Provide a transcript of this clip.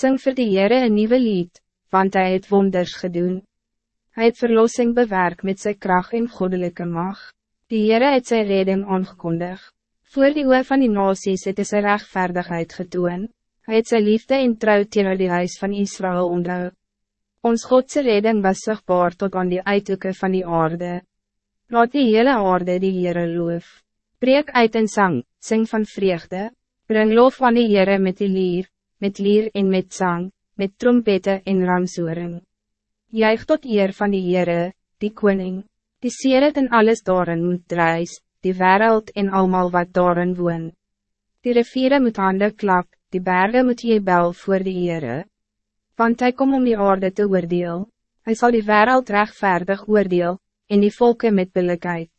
Sing vir die Heere een nieuwe lied, want hij het wonders gedoen. Hij het verlossing bewerk met zijn kracht en goddelijke macht. Die Heere het sy redding aangekondig. Voor die oor van die nasies het hy sy rechtvaardigheid getoon. Hij het sy liefde en trouw teenoor die huis van Israël onthou. Ons Godse redding was zichtbaar tot aan die uithoeken van die aarde. Laat die hele aarde die Heere loof. Breek uit en sang, sing van vreugde. Bring lof van die Heere met die lier, met lier en met zang, met trompette en ramsoering. Juich tot eer van die Heere, die koning. Die Seret en alles daarin moet druis, die wereld en almal wat daarin woon. Die riviere moet handen klap, die bergen moet je bel voor die Heere. Want hij kom om die aarde te oordeel, hij zal die wereld rechtvaardig oordeel, en die volken met billijkheid.